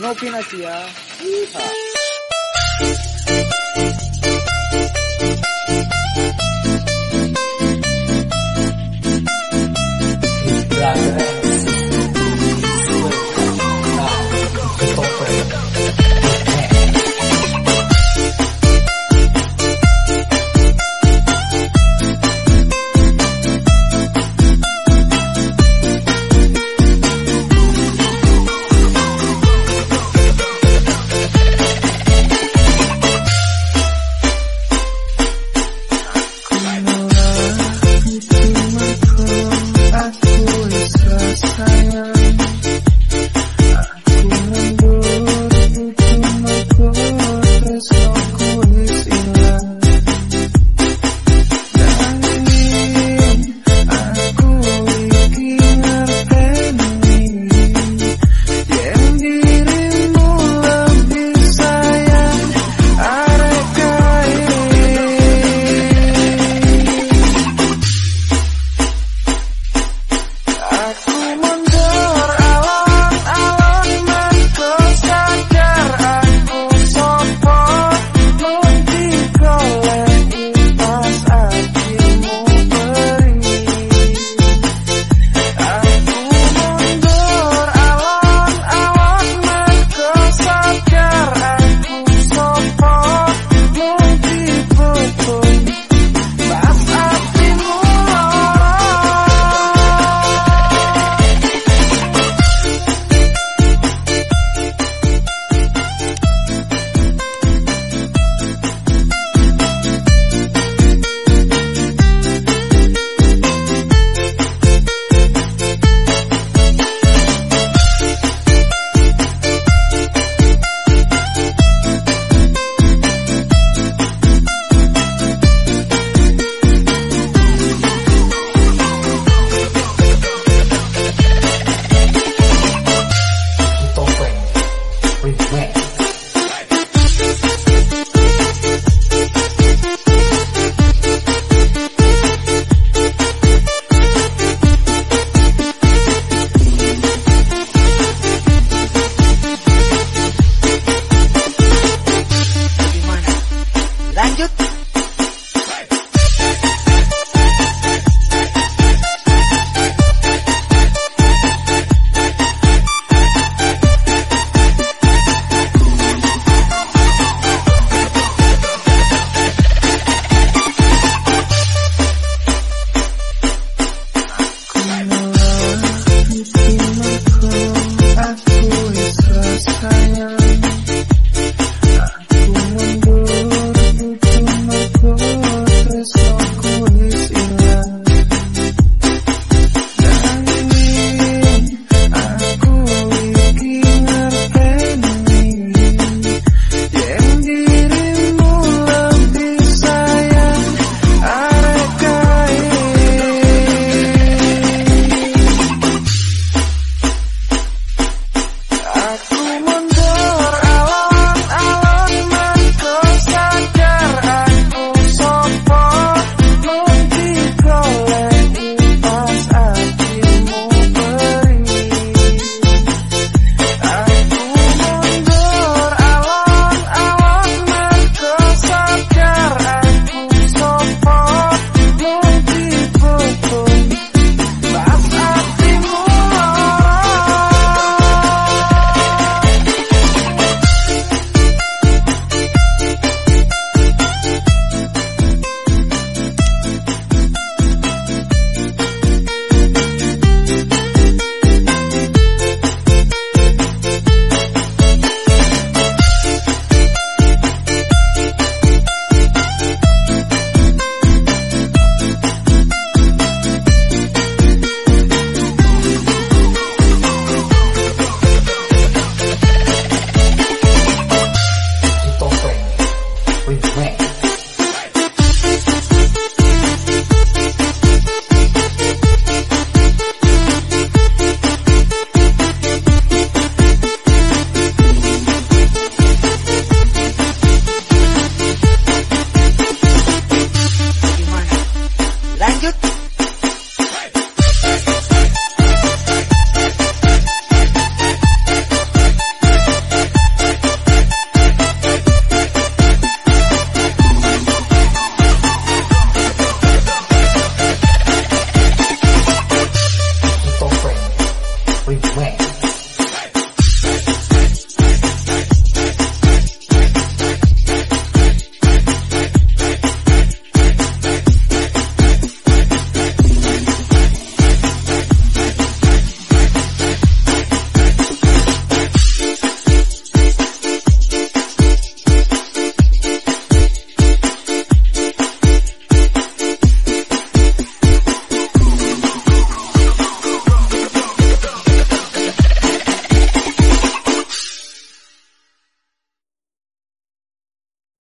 No ah. Yeehaw. time.